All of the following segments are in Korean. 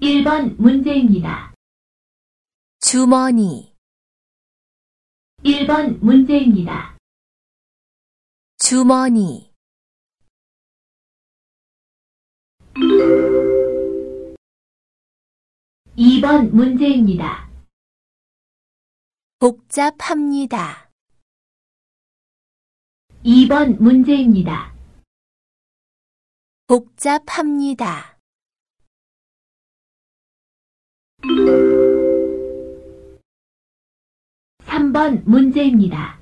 1번 문제입니다. 주머니, 1번 문제입니다. 주머니, 2번 문제입니다. 복잡합니다. 2번 문제입니다. 복잡합니다. 3번 문제입니다.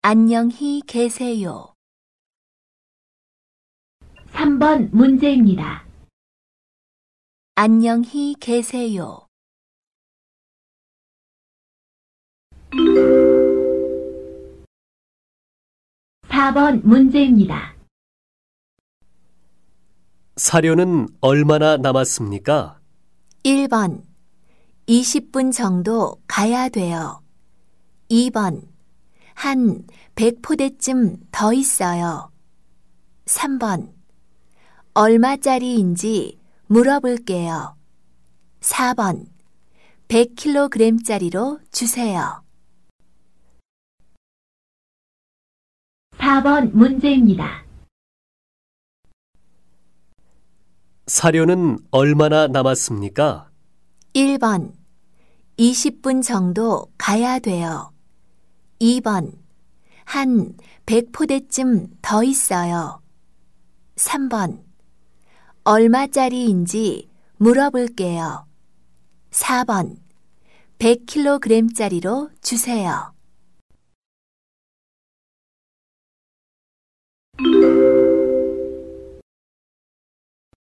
안녕히 계세요. 3번 문제입니다. 안녕히 계세요. 4번 문제입니다. 사료는 얼마나 남았습니까? 1번 20분 정도 가야 돼요. 2번 한 100포대쯤 더 있어요. 3번 얼마짜리인지 물어볼게요. 4번 100kg짜리로 주세요. 4번 문제입니다. 사료는 얼마나 남았습니까? 1번 20분 정도 가야 돼요. 2번 한 100포대쯤 더 있어요. 3번 얼마짜리인지 물어볼게요. 4번 100kg짜리로 주세요.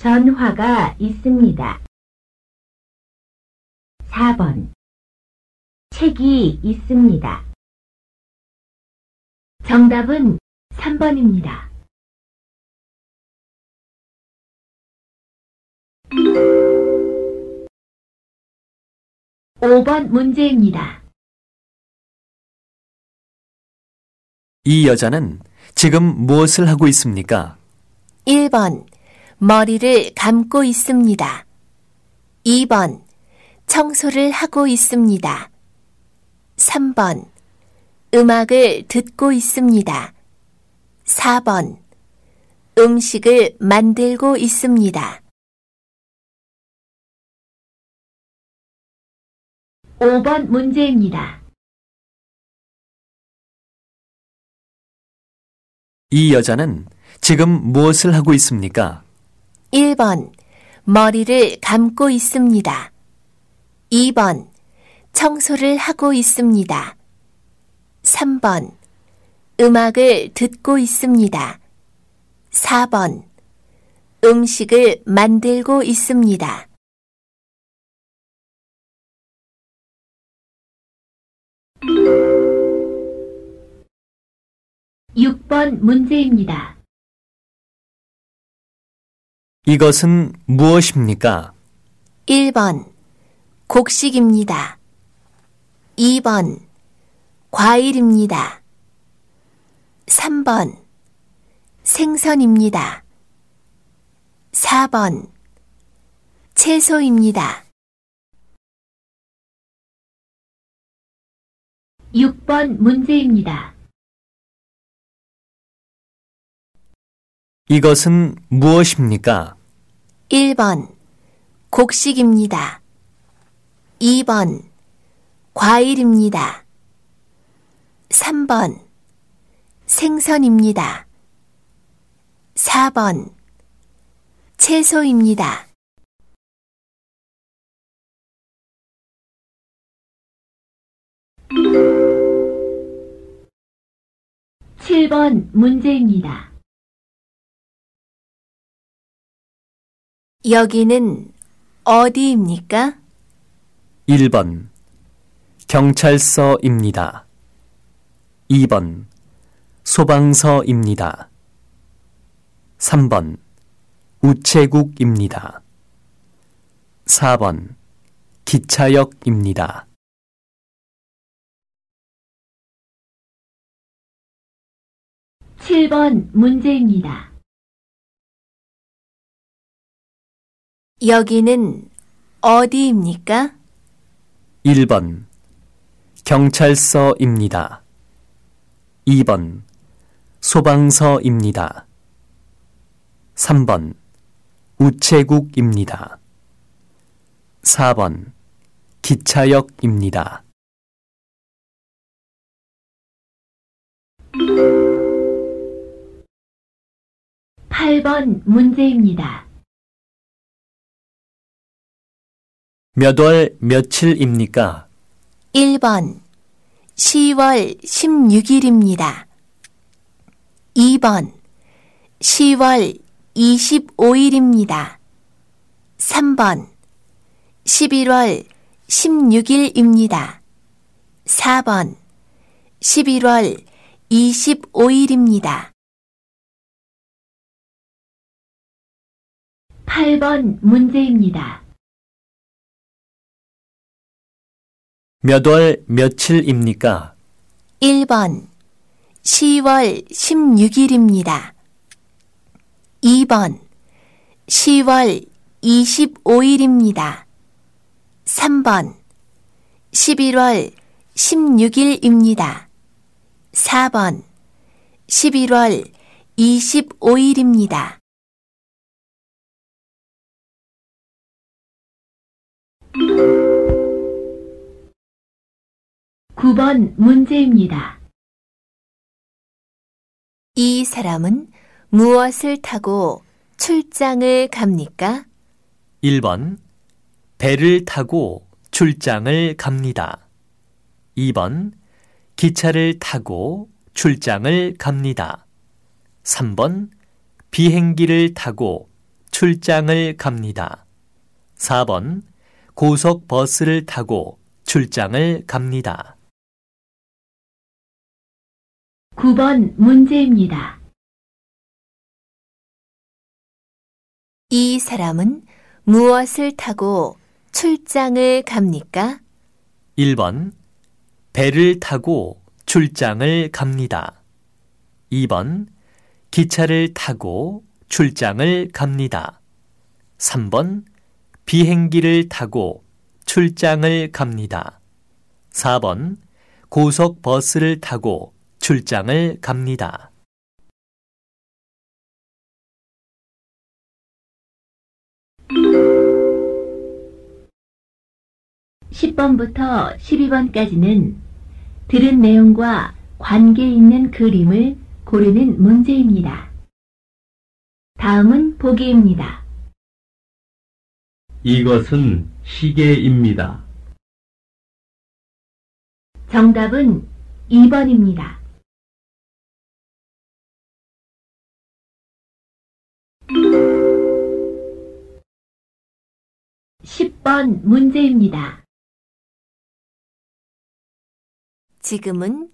전화가 있습니다. 4번 책이 있습니다. 정답은 3번입니다. 5번 문제입니다. 이 여자는 지금 무엇을 하고 있습니까? 1번 머리를 감고 있습니다. 2번 청소를 하고 있습니다. 3번 음악을 듣고 있습니다. 4번 음식을 만들고 있습니다. 5번 문제입니다. 이 여자는 지금 무엇을 하고 있습니까? 1번 머리를 감고 있습니다. 2번 청소를 하고 있습니다. 3번 음악을 듣고 있습니다. 4번 음식을 만들고 있습니다. 6번 문제입니다. 이것은 무엇입니까? 1번 곡식입니다. 2번 과일입니다. 3번 생선입니다. 4번 채소입니다. 6번 문제입니다. 이것은 무엇입니까? 1번 곡식입니다. 2번 과일입니다. 3번 생선입니다. 4번 채소입니다. 칠번 문제입니다. 여기는 어디입니까? 1번 경찰서입니다. 2번 소방서입니다. 3번 우체국입니다. 4번 기차역입니다. 칠 번 문제입니다. 여기는 어디입니까? 1번 경찰서입니다. 2번 소방서입니다. 3번 우체국입니다. 4번 기차역입니다. 팔번 문제입니다. 몇 월 며칠입니까? 1번 10월 16일입니다. 2번 10월 25일입니다. 3번 11월 16일입니다. 4번 11월 25일입니다. 팔번 문제입니다. 몇 월 며칠입니까? 1번 10월 16일입니다. 2번 10월 25일입니다. 3번 11월 16일입니다. 4번 11월 25일입니다. 구번 문제입니다. 이 사람은 무엇을 타고 출장을 갑니까? 1번 배를 타고 출장을 갑니다. 2번 기차를 타고 출장을 갑니다. 3번 비행기를 타고 출장을 갑니다. 4번 고속버스를 타고 출장을 갑니다. 구번 문제입니다. 이 사람은 무엇을 타고 출장을 갑니까? 1번 배를 타고 출장을 갑니다. 2번 기차를 타고 출장을 갑니다. 3번 비행기를 타고 출장을 갑니다. 4번 고속버스를 타고 출장을 갑니다. 십 번부터 십이 번까지는 들은 내용과 관계 있는 그림을 고르는 문제입니다. 다음은 보기입니다. 이것은 시계입니다. 정답은 2번입니다. 십번 문제입니다. 지금은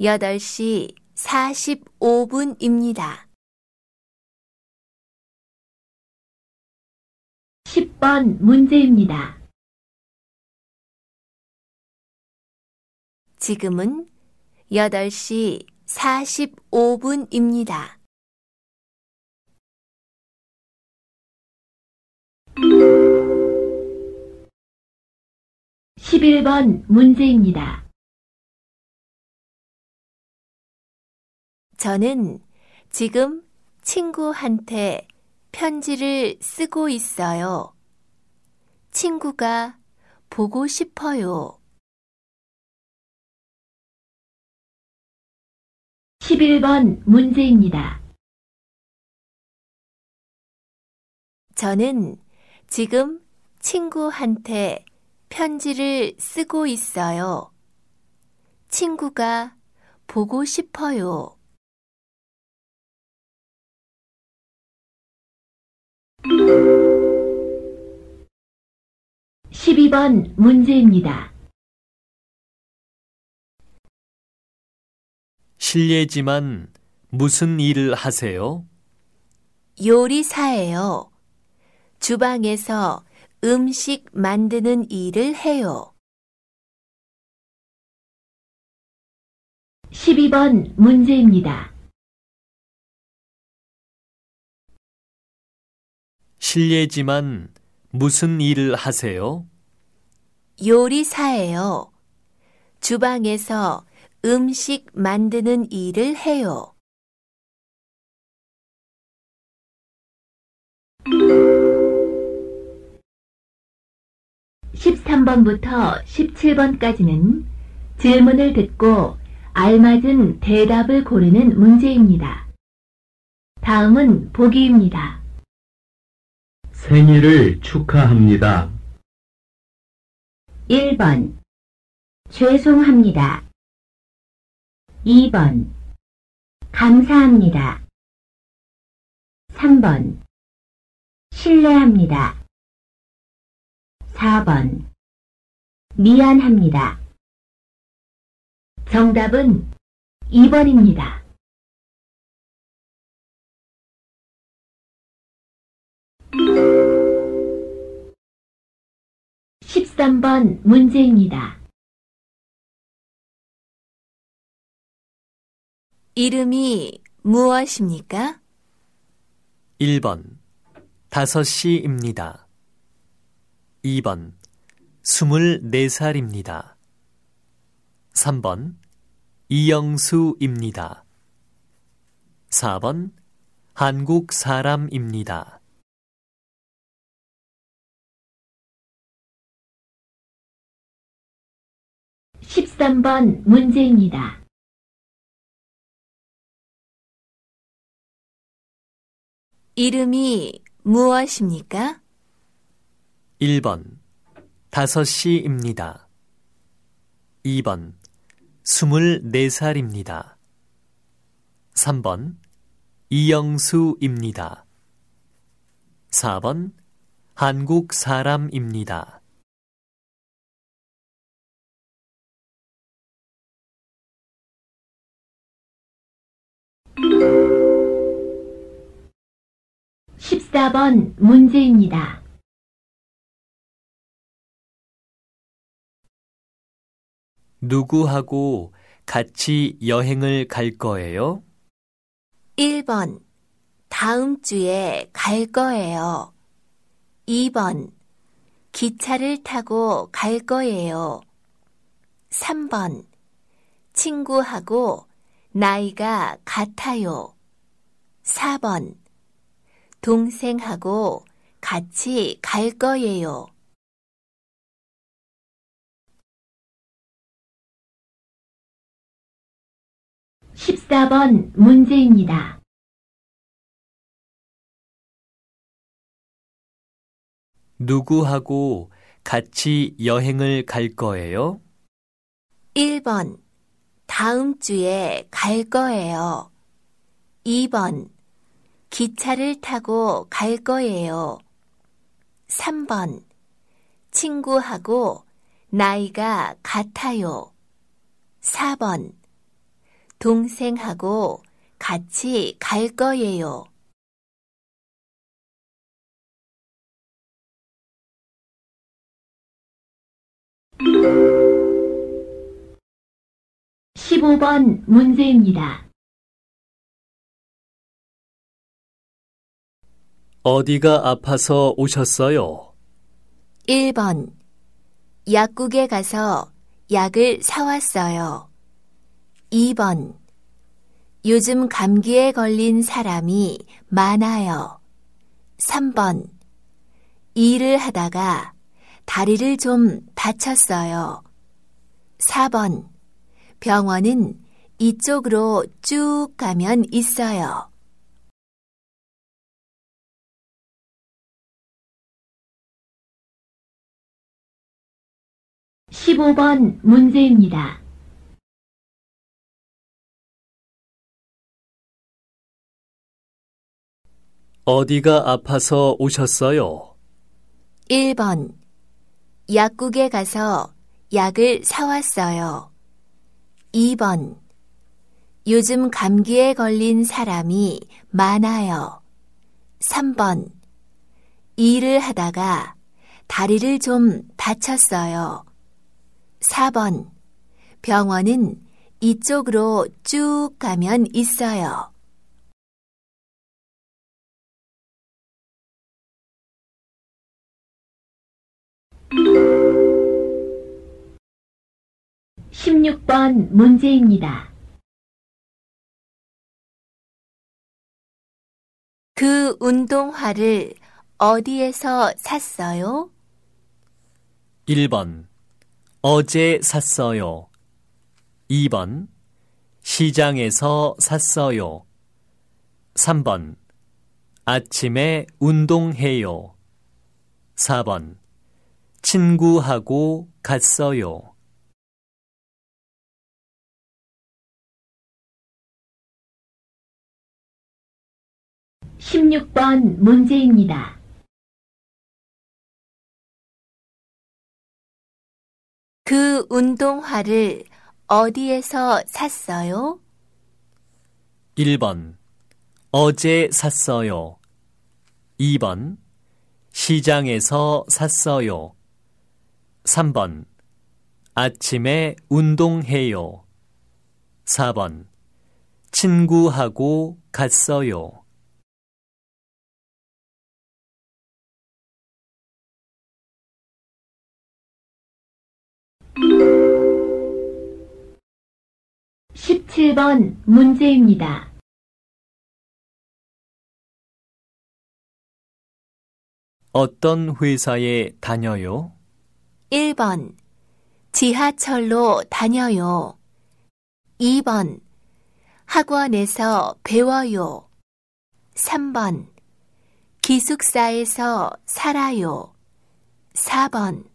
8시 45분입니다. 10번 문제입니다. 지금은 8시 45분입니다. 11번 문제입니다. 저는 지금 친구한테 편지를 쓰고 있어요. 친구가 보고 싶어요. 11번 문제입니다. 저는 지금 친구한테 편지를 쓰고 있어요. 친구가 보고 싶어요. 12번 문제입니다. 실례지만 무슨 일을 하세요? 요리사예요. 주방에서 음식 만드는 일을 해요. 12번 문제입니다. 실례지만 무슨 일을 하세요? 요리사예요. 주방에서 음식 만드는 일을 해요. 13번부터 17번까지는 질문을 듣고 알맞은 대답을 고르는 문제입니다. 다음은 보기입니다. 생일을 축하합니다. 1번 죄송합니다. 2번 감사합니다. 3번 신뢰합니다. 4번 미안합니다. 정답은 2번입니다. 십삼 번 문제입니다. 이름이 무엇입니까? 1번 5시입니다. 2번 24살입니다. 3번 이영수입니다. 4번 한국 사람입니다. 13번 문제입니다. 이름이 무엇입니까? 1번 5시입니다. 2번 24살입니다. 3번 이영수입니다. 4번 한국 사람입니다. 14번 문제입니다. 누구하고 같이 여행을 갈 거예요? 1번 다음 주에 갈 거예요. 2번 기차를 타고 갈 거예요. 3번 친구하고 나이가 같아요. 4번 동생하고 같이 갈 거예요. 14번 문제입니다. 누구하고 같이 여행을 갈 거예요? 1번 다음 주에 갈 거예요. 2번 기차를 타고 갈 거예요. 3번 친구하고 나이가 같아요. 4번 동생하고 같이 갈 거예요. 15번 문제입니다. 어디가 아파서 오셨어요? 1번 약국에 가서 약을 사왔어요. 2번 요즘 감기에 걸린 사람이 많아요. 3번. 일을 하다가 다리를 좀 다쳤어요. 4번. 병원은 이쪽으로 쭉 가면 있어요. 15번 문제입니다. 어디가 아파서 오셨어요? 1번. 약국에 가서 약을 사왔어요. 2번. 요즘 감기에 걸린 사람이 많아요. 3번. 일을 하다가 다리를 좀 다쳤어요. 4번. 병원은 이쪽으로 쭉 가면 있어요. 16번 문제입니다. 그 운동화를 어디에서 샀어요? 1번. 어제 샀어요. 2번. 시장에서 샀어요. 3번. 아침에 운동해요. 4번. 친구하고 갔어요. 16번 문제입니다. 그 운동화를 어디에서 샀어요? 1번. 어제 샀어요. 2번. 시장에서 샀어요. 3번. 아침에 운동해요. 4번. 친구하고 갔어요. 17번 문제입니다. 어떤 회사에 다녀요? 1번. 지하철로 다녀요. 2번. 학원에서 배워요. 3번. 기숙사에서 살아요. 4번.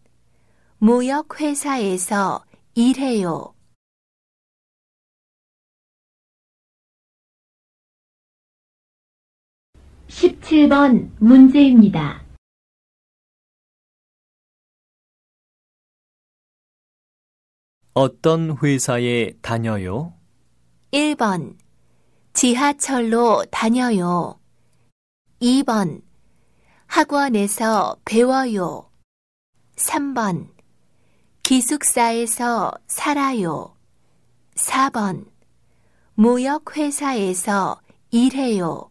무역회사에서 일해요. 17번 문제입니다. 어떤 회사에 다녀요? 1번. 지하철로 다녀요. 2번. 학원에서 배워요. 3번. 기숙사에서 살아요. 4번. 무역회사에서 일해요.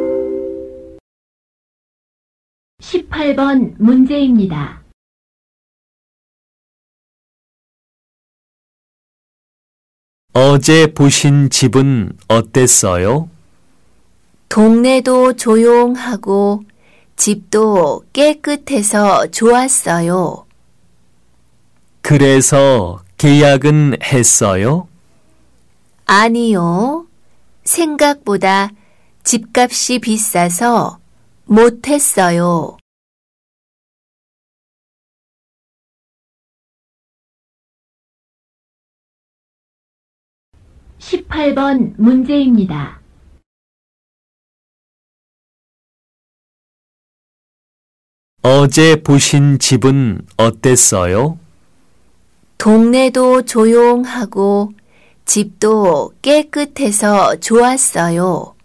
18번 문제입니다. 어제 보신 집은 어땠어요? 동네도 조용하고 집도 깨끗해서 좋았어요. 그래서 계약은 했어요? 아니요. 생각보다 집값이 비싸서 못했어요. 18번 문제입니다. 어제 보신 집은 어땠어요? 동네도 조용하고 집도 깨끗해서 좋았어요.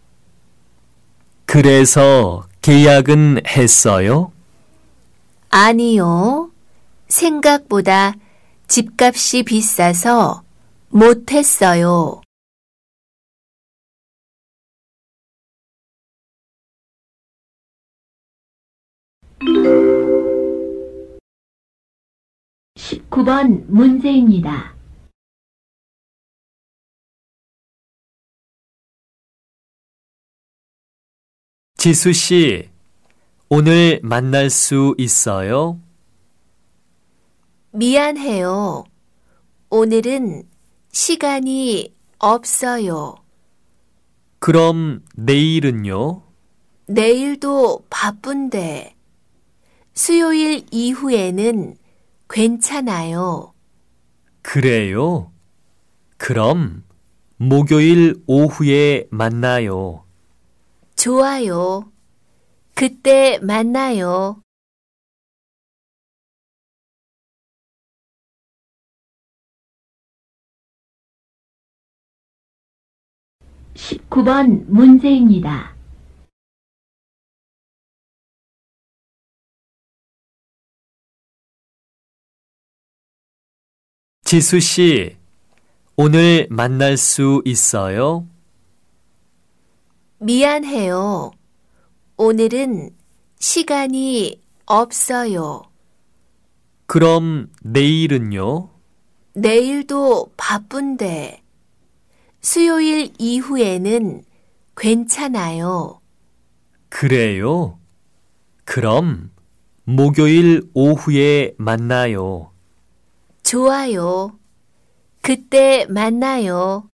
그래서 계약은 했어요? 아니요. 생각보다 집값이 비싸서 못했어요. 십구 번 문제입니다. 지수 씨, 오늘 만날 수 있어요? 미안해요. 오늘은 시간이 없어요. 그럼 내일은요? 내일도 바쁜데. 수요일 이후에는 괜찮아요. 그래요? 그럼 목요일 오후에 만나요. 좋아요. 그때 만나요. 십구 번 문제입니다. 지수 씨, 오늘 만날 수 있어요? 미안해요. 오늘은 시간이 없어요. 그럼 내일은요? 내일도 바쁜데. 수요일 이후에는 괜찮아요. 그래요? 그럼 목요일 오후에 만나요. 좋아요. 그때 만나요.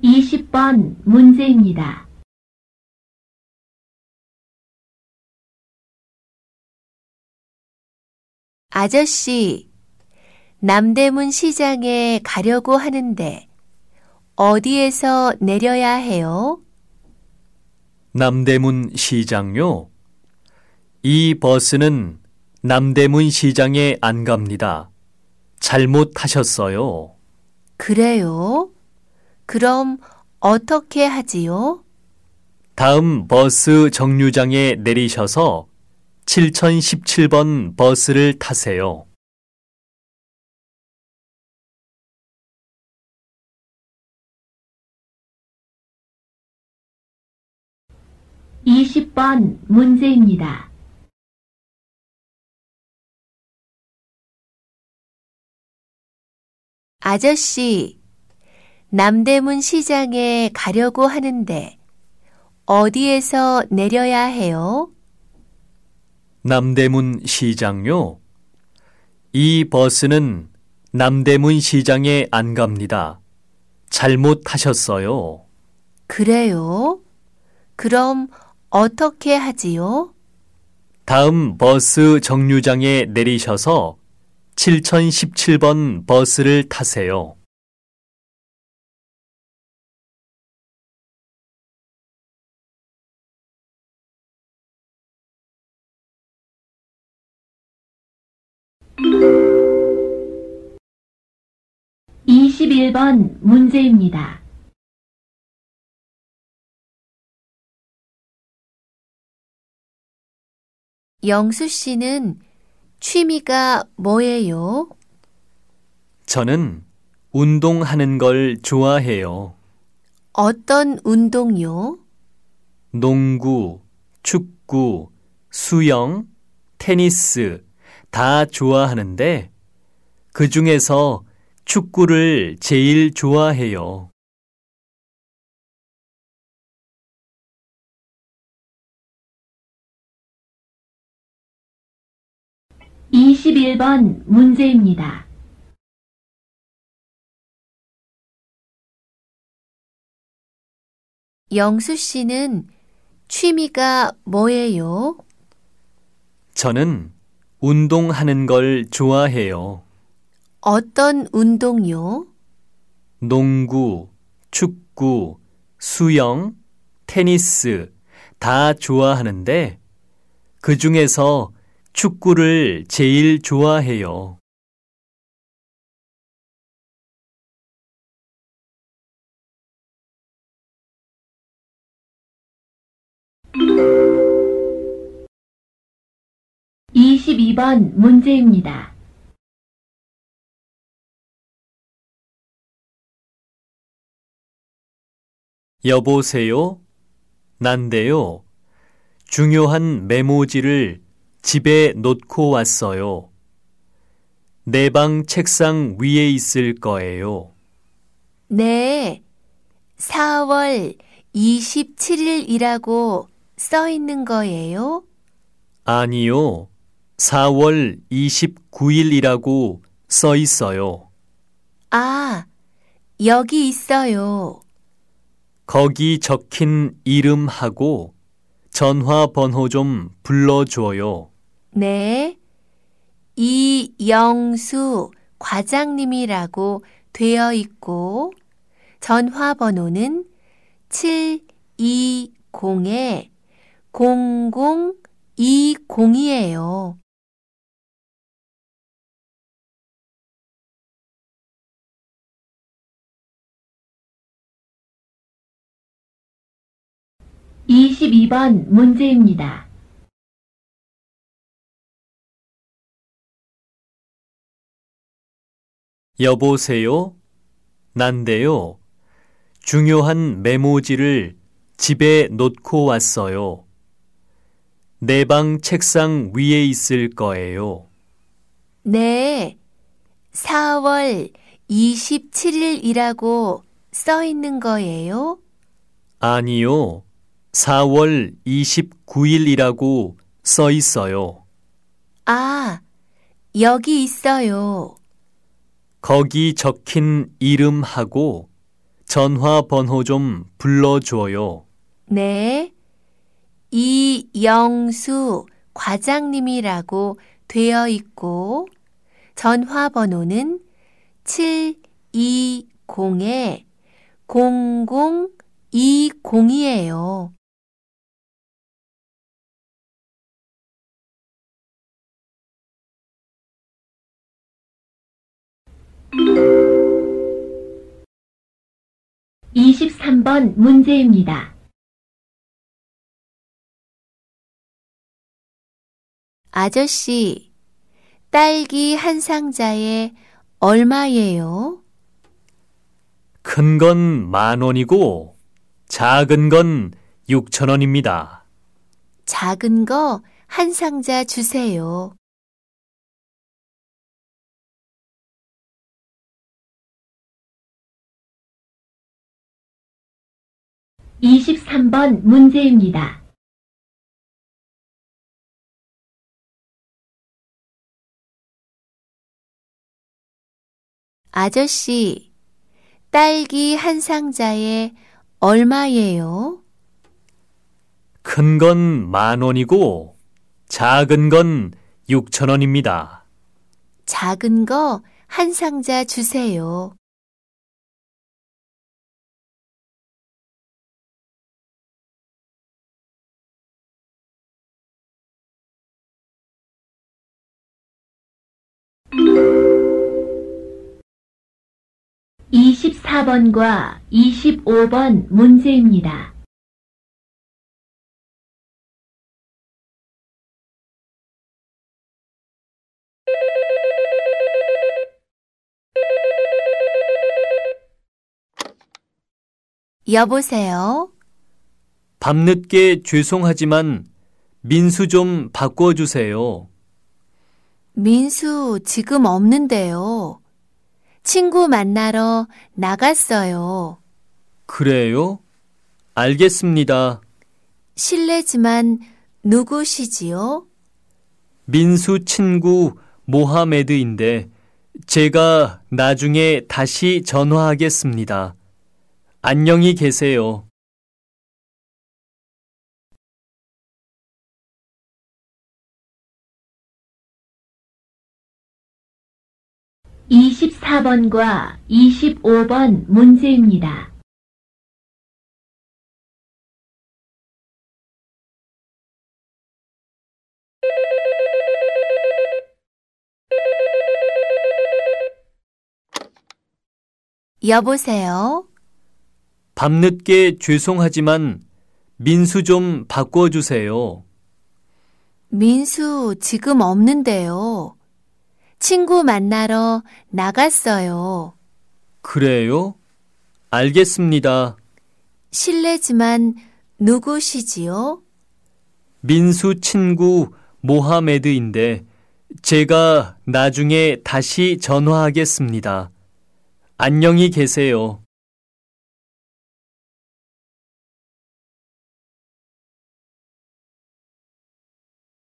이십 번 문제입니다. 아저씨, 남대문 시장에 가려고 하는데 어디에서 내려야 해요? 남대문 시장요? 이 버스는 남대문 시장에 안 갑니다. 잘못하셨어요. 그래요? 그럼 어떻게 하지요? 다음 버스 정류장에 내리셔서 7017번 버스를 타세요. 이십 번 문제입니다. 아저씨, 남대문 시장에 가려고 하는데 어디에서 내려야 해요? 남대문 시장요? 이 버스는 남대문 시장에 안 갑니다. 잘못하셨어요. 그래요? 그럼 어떻게 하지요? 다음 버스 정류장에 내리셔서 7017번 버스를 타세요. 이십일 번 문제입니다. 영수 씨는 취미가 뭐예요? 저는 운동하는 걸 좋아해요. 어떤 운동요? 농구, 축구, 수영, 테니스 다 좋아하는데 그 중에서 축구를 제일 좋아해요. 이십일 번 문제입니다. 영수 씨는 취미가 뭐예요? 저는 운동하는 걸 좋아해요. 어떤 운동요? 농구, 축구, 수영, 테니스 다 좋아하는데 그 중에서 축구를 제일 좋아해요. 이십이 번 문제입니다. 여보세요? 난데요. 중요한 메모지를 집에 놓고 왔어요. 내 방 책상 위에 있을 거예요. 네. 4월 27일이라고 써 있는 거예요? 아니요. 4월 29일이라고 써 있어요. 아, 여기 있어요. 거기 적힌 이름하고 전화번호 좀 불러줘요. 네. 이영수 과장님이라고 되어 있고, 전화번호는 720-0020이에요. 이십이 번 문제입니다. 여보세요? 난데요. 중요한 메모지를 집에 놓고 왔어요. 내 방 책상 위에 있을 거예요. 네. 4월 27일이라고 써 있는 거예요? 아니요. 4월 29일이라고 써 있어요. 아, 여기 있어요. 거기 적힌 이름하고 전화 번호 좀 불러줘요. 네. 이영수 과장님이라고 되어 있고, 전화 번호는 720-0020이에요. 이십삼 번 문제입니다. 아저씨, 딸기 한 상자에 얼마예요? 큰 건 만 원이고 작은 건 6천 원입니다. 작은 거 한 상자 주세요. 이십삼 번 문제입니다. 아저씨, 딸기 한 상자에 얼마예요? 큰 건 만 원이고 작은 건 6천 원입니다. 작은 거 한 상자 주세요. 이십사 번과 이십오 번 문제입니다. 여보세요? 밤늦게 죄송하지만 민수 좀 바꿔주세요. 민수 지금 없는데요. 친구 만나러 나갔어요. 그래요? 알겠습니다. 실례지만 누구시지요? 민수 친구 모하메드인데 제가 나중에 다시 전화하겠습니다. 안녕히 계세요. 24번과 25번 문제입니다. 여보세요? 밤늦게 죄송하지만 민수 좀 바꿔주세요. 민수 지금 없는데요. 친구 만나러 나갔어요. 그래요? 알겠습니다. 실례지만 누구시지요? 민수 친구 모하메드인데 제가 나중에 다시 전화하겠습니다. 안녕히 계세요.